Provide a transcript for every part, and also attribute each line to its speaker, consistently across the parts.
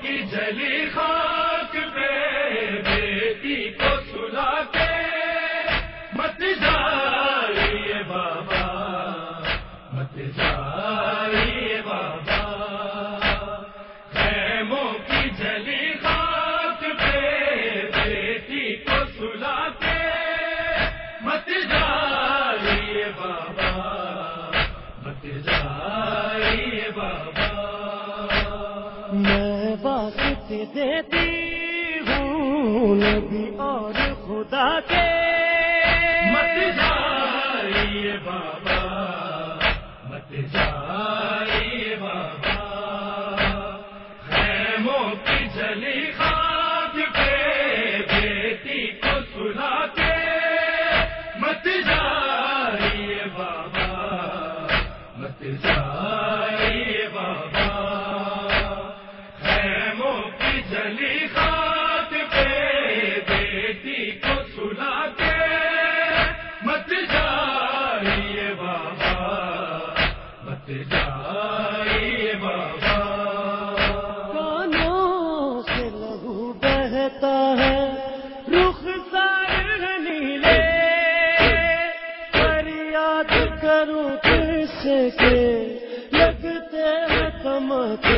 Speaker 1: کی جلی خاک پہ بیٹی کو سلا کے مت جائیے بابا مت جائیے
Speaker 2: وقت دیتی ہوں نبی اور خدا کے۔
Speaker 1: مت جائیے بابا مت جائیے۔
Speaker 2: کروں کے لگتے ہیں تمکے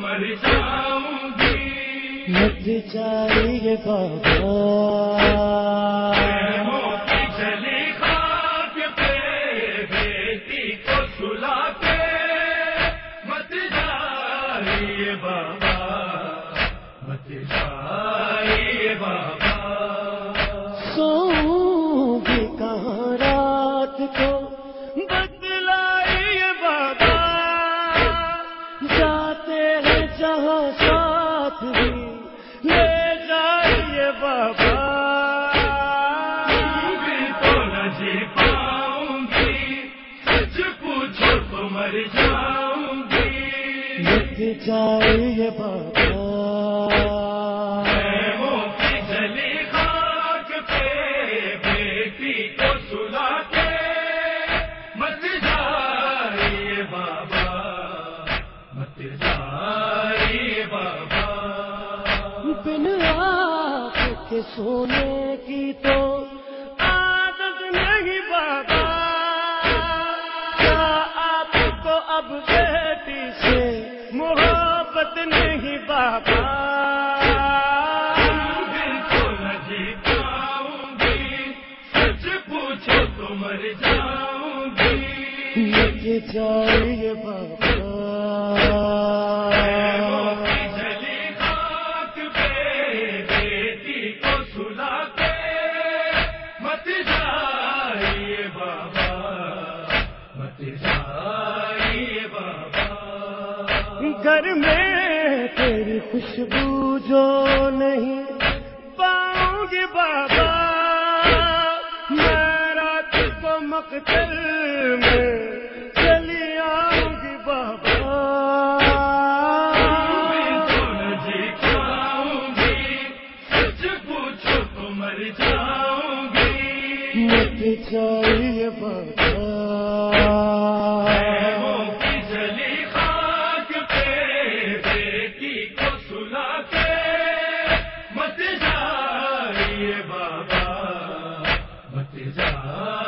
Speaker 1: مر جاؤں گی
Speaker 2: مت چاہیے بابا
Speaker 1: خیموں خاک پہ بیٹی کو سلا
Speaker 2: کو بابا جاتے ہیں جہاں ساتھ بھی لے جائیے بابا۔
Speaker 1: جی پاؤں گی سچ پوچھو تو مر جاؤں گی۔
Speaker 2: جائیے بابا۔ سونے کی تو عادت نہیں بابا۔ آپ کو اب بیٹی سے محبت نہیں بابا؟
Speaker 1: سچ پوچھو تو مر جاؤں گی۔
Speaker 2: مت جائیے
Speaker 1: جائیے بابا مت جائیے بابا۔
Speaker 2: گھر میں تیری خوشبو جو نہیں پاؤں گی بابا، میں رات کو مقتل میں چاہیے بابا
Speaker 1: مت جا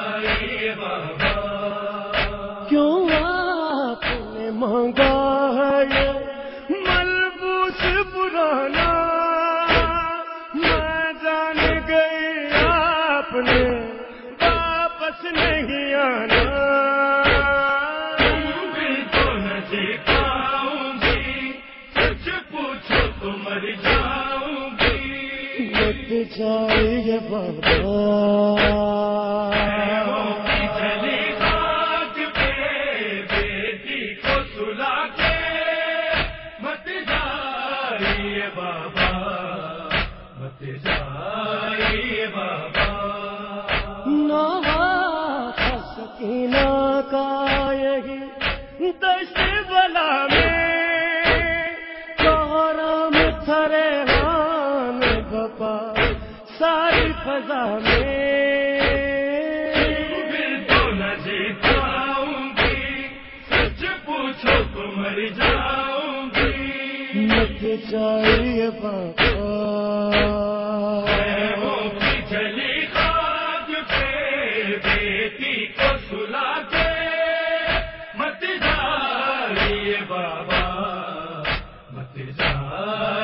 Speaker 1: بابا
Speaker 2: نوا سکینہ کا یہی دشت بلا فضا میں۔
Speaker 1: تو گی سچ پوچھو تو مر جاؤں گی
Speaker 2: چاہیے
Speaker 1: پاپا جلی بیٹی کو سلا بابا، مت جائیے۔